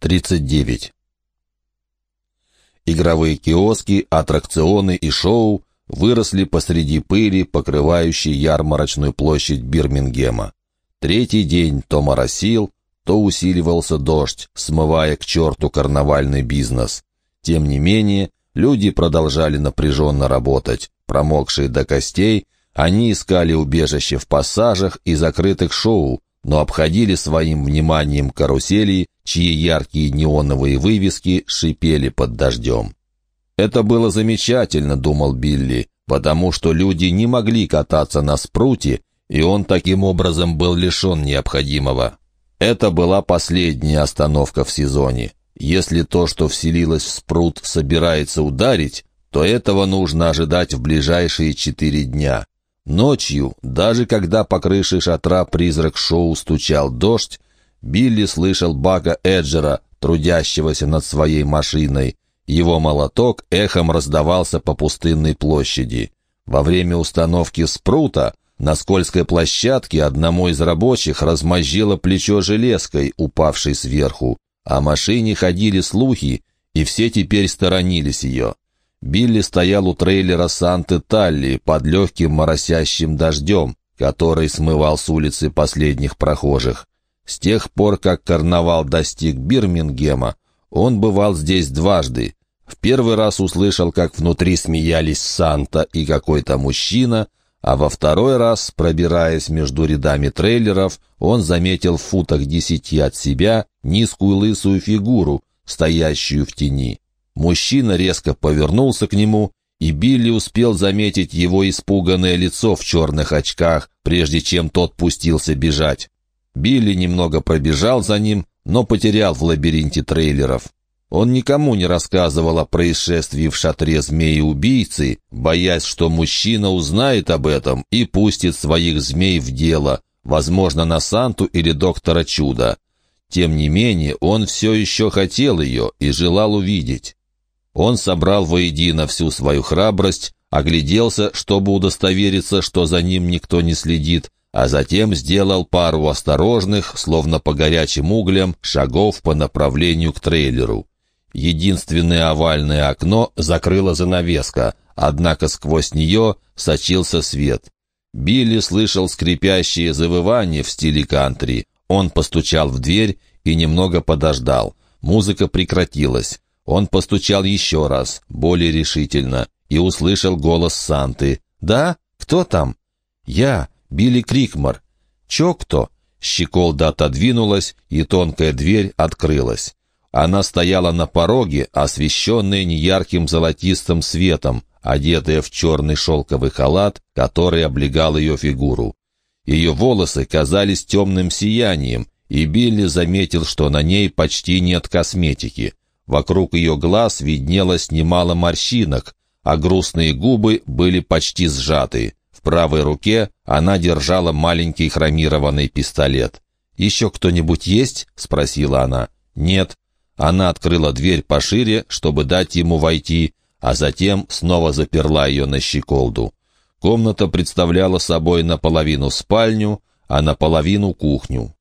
39. Игровые киоски, аттракционы и шоу выросли посреди пыли, покрывающей ярмарочную площадь Бирмингема. Третий день то моросил, то усиливался дождь, смывая к черту карнавальный бизнес. Тем не менее, люди продолжали напряженно работать. Промокшие до костей, они искали убежище в пассажах и закрытых шоу, но обходили своим вниманием карусели, чьи яркие неоновые вывески шипели под дождем. «Это было замечательно», — думал Билли, потому что люди не могли кататься на спруте, и он таким образом был лишен необходимого. Это была последняя остановка в сезоне. Если то, что вселилось в спрут, собирается ударить, то этого нужно ожидать в ближайшие четыре дня. Ночью, даже когда по крыше шатра «Призрак Шоу» стучал дождь, Билли слышал Бака Эджера, трудящегося над своей машиной. Его молоток эхом раздавался по пустынной площади. Во время установки спрута на скользкой площадке одному из рабочих размозжило плечо железкой, упавшей сверху. О машине ходили слухи, и все теперь сторонились ее. Билли стоял у трейлера Санты Талли под легким моросящим дождем, который смывал с улицы последних прохожих. С тех пор, как карнавал достиг Бирмингема, он бывал здесь дважды. В первый раз услышал, как внутри смеялись Санта и какой-то мужчина, а во второй раз, пробираясь между рядами трейлеров, он заметил в футах десяти от себя низкую лысую фигуру, стоящую в тени. Мужчина резко повернулся к нему, и Билли успел заметить его испуганное лицо в черных очках, прежде чем тот пустился бежать. Билли немного пробежал за ним, но потерял в лабиринте трейлеров. Он никому не рассказывал о происшествии в шатре змеи-убийцы, боясь, что мужчина узнает об этом и пустит своих змей в дело, возможно, на Санту или доктора Чуда. Тем не менее, он все еще хотел ее и желал увидеть. Он собрал воедино всю свою храбрость, огляделся, чтобы удостовериться, что за ним никто не следит, а затем сделал пару осторожных, словно по горячим углям, шагов по направлению к трейлеру. Единственное овальное окно закрыла занавеска, однако сквозь нее сочился свет. Билли слышал скрипящее завывание в стиле кантри. Он постучал в дверь и немного подождал. Музыка прекратилась. Он постучал еще раз, более решительно, и услышал голос Санты. «Да? Кто там?» «Я, Билли Крикмар». «Чё кто?» Щеколда отодвинулась, и тонкая дверь открылась. Она стояла на пороге, освещенная неярким золотистым светом, одетая в черный шелковый халат, который облегал ее фигуру. Ее волосы казались темным сиянием, и Билли заметил, что на ней почти нет косметики. Вокруг ее глаз виднелось немало морщинок, а грустные губы были почти сжаты. В правой руке она держала маленький хромированный пистолет. «Еще кто-нибудь есть?» — спросила она. «Нет». Она открыла дверь пошире, чтобы дать ему войти, а затем снова заперла ее на щеколду. Комната представляла собой наполовину спальню, а наполовину кухню.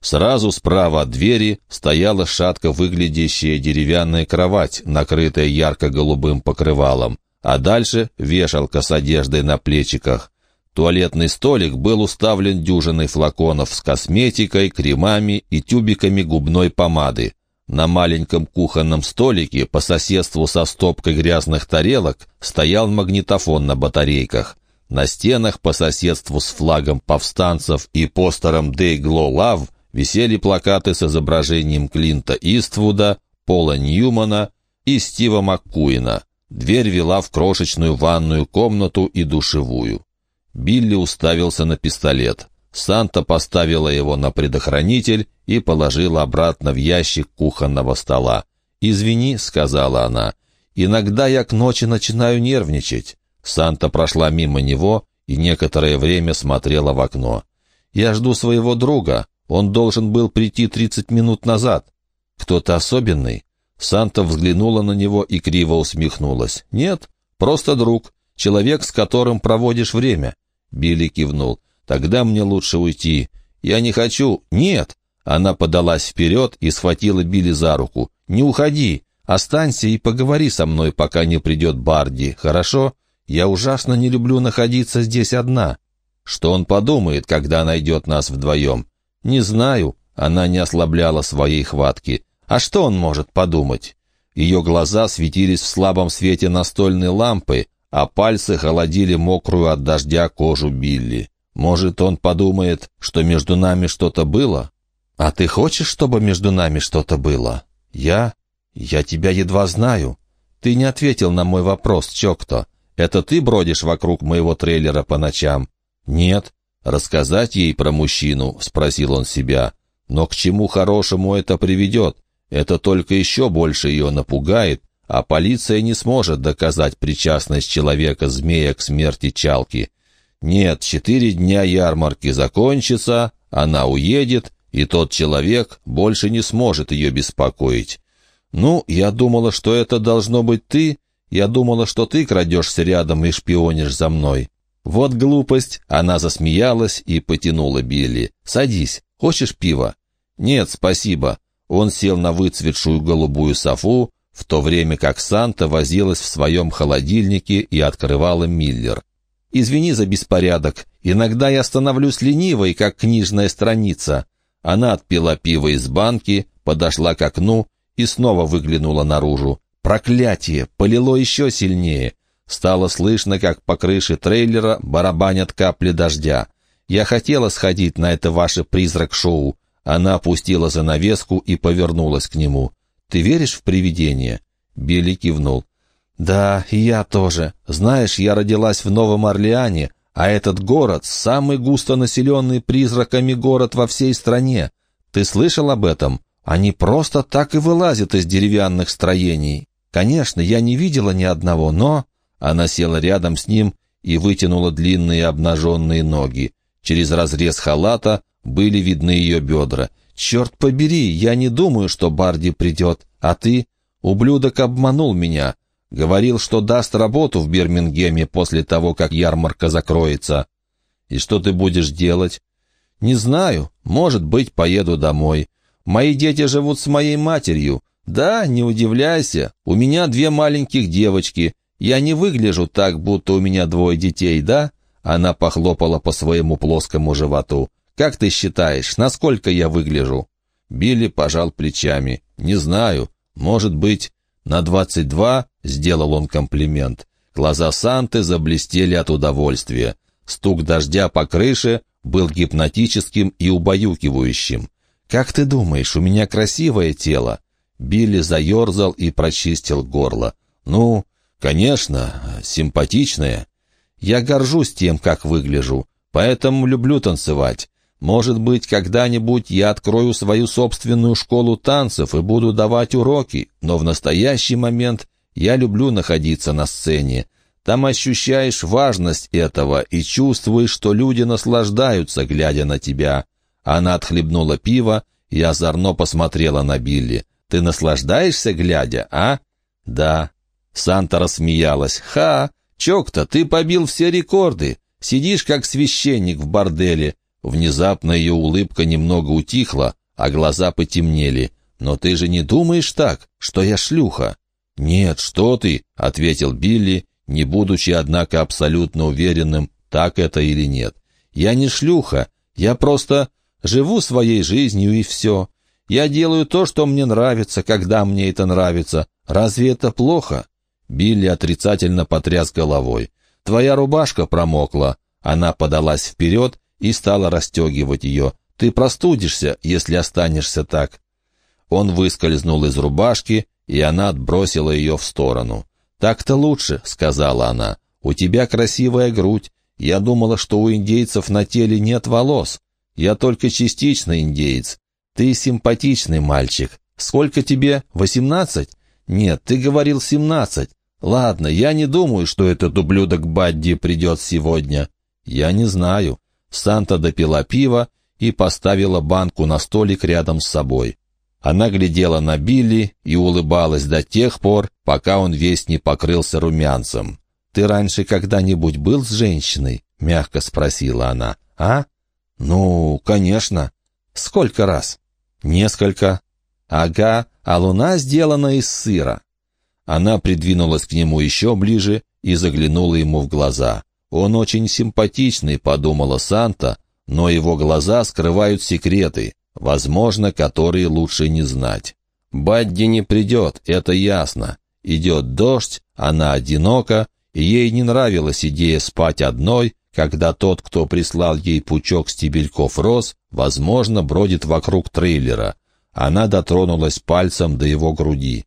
Сразу справа от двери стояла шатко выглядящая деревянная кровать, накрытая ярко-голубым покрывалом, а дальше вешалка с одеждой на плечиках. Туалетный столик был уставлен дюжиной флаконов с косметикой, кремами и тюбиками губной помады. На маленьком кухонном столике по соседству со стопкой грязных тарелок стоял магнитофон на батарейках. На стенах по соседству с флагом повстанцев и постером «Day Glow Love» висели плакаты с изображением Клинта Иствуда, Пола Ньюмана и Стива Маккуина. Дверь вела в крошечную ванную комнату и душевую. Билли уставился на пистолет. Санта поставила его на предохранитель и положила обратно в ящик кухонного стола. «Извини», — сказала она, — «иногда я к ночи начинаю нервничать». Санта прошла мимо него и некоторое время смотрела в окно. «Я жду своего друга. Он должен был прийти тридцать минут назад. Кто-то особенный?» Санта взглянула на него и криво усмехнулась. «Нет, просто друг. Человек, с которым проводишь время». Билли кивнул. «Тогда мне лучше уйти. Я не хочу...» «Нет!» Она подалась вперед и схватила Билли за руку. «Не уходи! Останься и поговори со мной, пока не придет Барди, хорошо? Я ужасно не люблю находиться здесь одна. Что он подумает, когда найдет нас вдвоем? Не знаю». Она не ослабляла своей хватки. «А что он может подумать?» Ее глаза светились в слабом свете настольной лампы, а пальцы холодили мокрую от дождя кожу Билли. «Может, он подумает, что между нами что-то было?» «А ты хочешь, чтобы между нами что-то было?» «Я? Я тебя едва знаю. Ты не ответил на мой вопрос, Чокто. Это ты бродишь вокруг моего трейлера по ночам?» «Нет». «Рассказать ей про мужчину?» — спросил он себя. «Но к чему хорошему это приведет? Это только еще больше ее напугает, а полиция не сможет доказать причастность человека-змея к смерти Чалки. Нет, четыре дня ярмарки закончатся, она уедет, и тот человек больше не сможет ее беспокоить. «Ну, я думала, что это должно быть ты. Я думала, что ты крадешься рядом и шпионишь за мной». «Вот глупость!» — она засмеялась и потянула Билли. «Садись. Хочешь пива?» «Нет, спасибо». Он сел на выцветшую голубую софу, в то время как Санта возилась в своем холодильнике и открывала Миллер. «Извини за беспорядок. Иногда я становлюсь ленивой, как книжная страница. Она отпила пиво из банки, подошла к окну и снова выглянула наружу. Проклятие! Полило еще сильнее. Стало слышно, как по крыше трейлера барабанят капли дождя. Я хотела сходить на это ваше призрак-шоу. Она опустила занавеску и повернулась к нему. «Ты веришь в привидения?» Билли кивнул. «Да, я тоже. Знаешь, я родилась в Новом Орлеане, а этот город — самый густонаселенный призраками город во всей стране. Ты слышал об этом? Они просто так и вылазят из деревянных строений. Конечно, я не видела ни одного, но...» Она села рядом с ним и вытянула длинные обнаженные ноги. Через разрез халата были видны ее бедра. «Черт побери, я не думаю, что Барди придет. А ты? Ублюдок обманул меня. Говорил, что даст работу в Бирмингеме после того, как ярмарка закроется. И что ты будешь делать? Не знаю. Может быть, поеду домой. Мои дети живут с моей матерью. Да, не удивляйся. У меня две маленьких девочки. Я не выгляжу так, будто у меня двое детей, да? Она похлопала по своему плоскому животу. «Как ты считаешь, насколько я выгляжу?» Билли пожал плечами. «Не знаю. Может быть, на двадцать два сделал он комплимент. Глаза Санты заблестели от удовольствия. Стук дождя по крыше был гипнотическим и убаюкивающим. «Как ты думаешь, у меня красивое тело?» Билли заерзал и прочистил горло. «Ну, конечно, симпатичное. Я горжусь тем, как выгляжу, поэтому люблю танцевать. Может быть, когда-нибудь я открою свою собственную школу танцев и буду давать уроки, но в настоящий момент я люблю находиться на сцене. Там ощущаешь важность этого и чувствуешь, что люди наслаждаются, глядя на тебя. Она отхлебнула пиво и озорно посмотрела на Билли. «Ты наслаждаешься, глядя, а?» «Да». Санта рассмеялась. «Ха! Чок-то, ты побил все рекорды. Сидишь, как священник в борделе. Внезапно ее улыбка немного утихла, а глаза потемнели. «Но ты же не думаешь так, что я шлюха?» «Нет, что ты», — ответил Билли, не будучи, однако, абсолютно уверенным, так это или нет. «Я не шлюха, я просто живу своей жизнью и все. Я делаю то, что мне нравится, когда мне это нравится. Разве это плохо?» Билли отрицательно потряс головой. «Твоя рубашка промокла». Она подалась вперед и стала расстегивать ее. «Ты простудишься, если останешься так». Он выскользнул из рубашки, и она отбросила ее в сторону. «Так-то лучше», — сказала она. «У тебя красивая грудь. Я думала, что у индейцев на теле нет волос. Я только частично индеец. Ты симпатичный мальчик. Сколько тебе? Восемнадцать? Нет, ты говорил семнадцать. Ладно, я не думаю, что этот ублюдок Бадди придет сегодня. Я не знаю. Санта допила пиво и поставила банку на столик рядом с собой. Она глядела на Билли и улыбалась до тех пор, пока он весь не покрылся румянцем. «Ты раньше когда-нибудь был с женщиной?» — мягко спросила она. «А? Ну, конечно. Сколько раз?» «Несколько». «Ага, а луна сделана из сыра». Она придвинулась к нему еще ближе и заглянула ему в глаза. «Он очень симпатичный», — подумала Санта, но его глаза скрывают секреты, возможно, которые лучше не знать. Бадди не придет, это ясно. Идет дождь, она одинока, и ей не нравилась идея спать одной, когда тот, кто прислал ей пучок стебельков роз, возможно, бродит вокруг трейлера. Она дотронулась пальцем до его груди.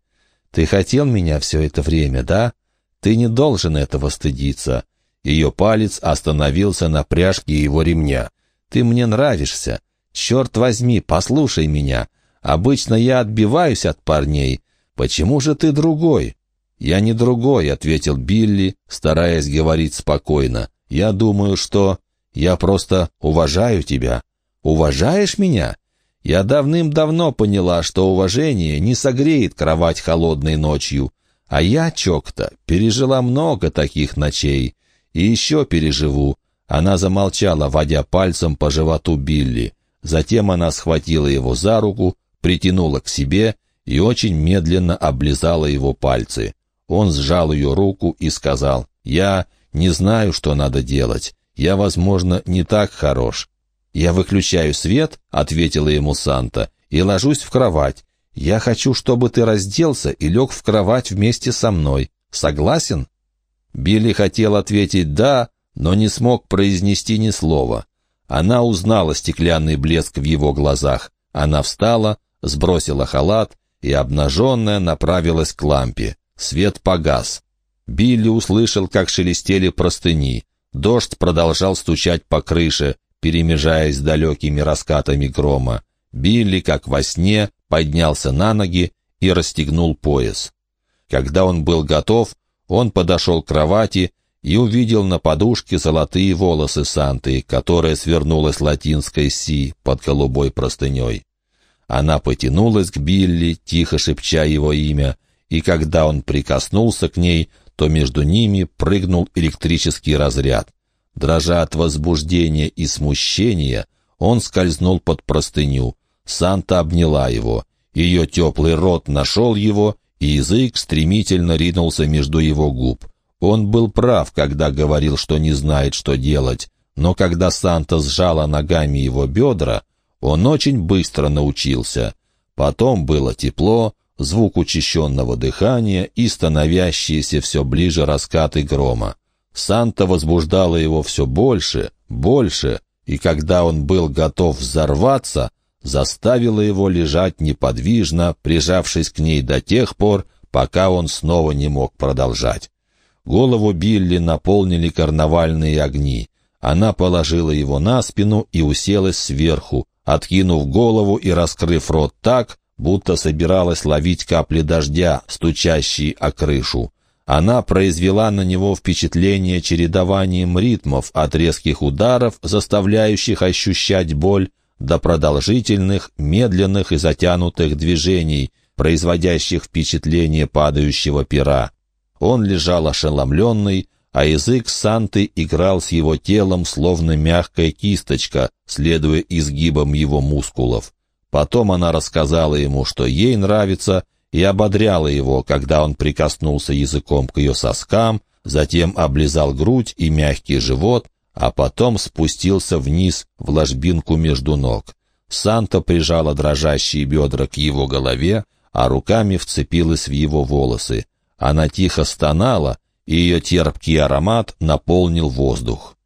«Ты хотел меня все это время, да? Ты не должен этого стыдиться». Ее палец остановился на пряжке его ремня. «Ты мне нравишься. Черт возьми, послушай меня. Обычно я отбиваюсь от парней. Почему же ты другой?» «Я не другой», — ответил Билли, стараясь говорить спокойно. «Я думаю, что... Я просто уважаю тебя». «Уважаешь меня?» Я давным-давно поняла, что уважение не согреет кровать холодной ночью. А я, Чокта, пережила много таких ночей. И еще переживу. Она замолчала, водя пальцем по животу Билли. Затем она схватила его за руку, притянула к себе и очень медленно облизала его пальцы. Он сжал ее руку и сказал, «Я не знаю, что надо делать. Я, возможно, не так хорош. «Я выключаю свет», — ответила ему Санта, — «и ложусь в кровать. Я хочу, чтобы ты разделся и лег в кровать вместе со мной. Согласен?» Билли хотел ответить «да», но не смог произнести ни слова. Она узнала стеклянный блеск в его глазах. Она встала, сбросила халат и, обнаженная, направилась к лампе. Свет погас. Билли услышал, как шелестели простыни. Дождь продолжал стучать по крыше перемежаясь с далекими раскатами грома. Билли, как во сне, поднялся на ноги и расстегнул пояс. Когда он был готов, он подошел к кровати и увидел на подушке золотые волосы Санты, которая свернулась латинской «си» под голубой простыней. Она потянулась к Билли, тихо шепча его имя, и когда он прикоснулся к ней, то между ними прыгнул электрический разряд. Дрожа от возбуждения и смущения, он скользнул под простыню. Санта обняла его. Ее теплый рот нашел его, язык стремительно ринулся между его губ. Он был прав, когда говорил, что не знает, что делать, но когда Санта сжала ногами его бедра, он очень быстро научился. Потом было тепло, звук учащенного дыхания и становящиеся все ближе раскаты грома. Санта возбуждала его все больше, больше, и когда он был готов взорваться, заставила его лежать неподвижно, прижавшись к ней до тех пор, пока он снова не мог продолжать. Голову Билли наполнили карнавальные огни. Она положила его на спину и уселась сверху, откинув голову и раскрыв рот так, будто собиралась ловить капли дождя, стучащие о крышу. Она произвела на него впечатление чередованием ритмов от резких ударов, заставляющих ощущать боль, до продолжительных, медленных и затянутых движений, производящих впечатление падающего пера. Он лежал ошеломленный, а язык Санты играл с его телом, словно мягкая кисточка, следуя изгибам его мускулов. Потом она рассказала ему, что ей нравится, и ободряла его, когда он прикоснулся языком к ее соскам, затем облизал грудь и мягкий живот, а потом спустился вниз в ложбинку между ног. Санта прижала дрожащие бедра к его голове, а руками вцепилась в его волосы. Она тихо стонала, и ее терпкий аромат наполнил воздух.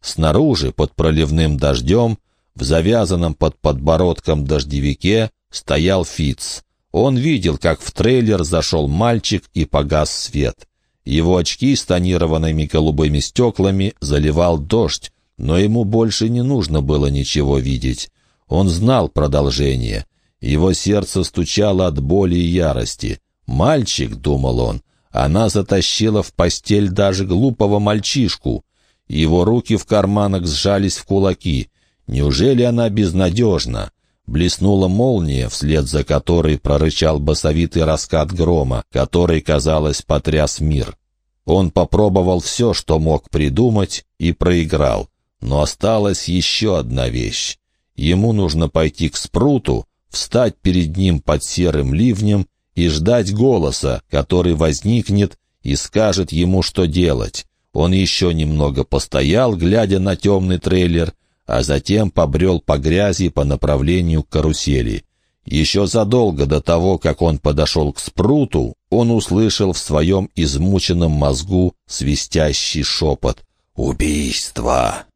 Снаружи, под проливным дождем, в завязанном под подбородком дождевике, стоял Фиц. Он видел, как в трейлер зашел мальчик и погас свет. Его очки с тонированными голубыми стеклами заливал дождь, но ему больше не нужно было ничего видеть. Он знал продолжение. Его сердце стучало от боли и ярости. «Мальчик», — думал он, — «она затащила в постель даже глупого мальчишку». Его руки в карманах сжались в кулаки. Неужели она безнадежна? Блеснула молния, вслед за которой прорычал басовитый раскат грома, который, казалось, потряс мир. Он попробовал все, что мог придумать, и проиграл. Но осталась еще одна вещь. Ему нужно пойти к спруту, встать перед ним под серым ливнем и ждать голоса, который возникнет и скажет ему, что делать. Он еще немного постоял, глядя на темный трейлер, а затем побрел по грязи по направлению к карусели. Еще задолго до того, как он подошел к спруту, он услышал в своем измученном мозгу свистящий шепот «Убийство!».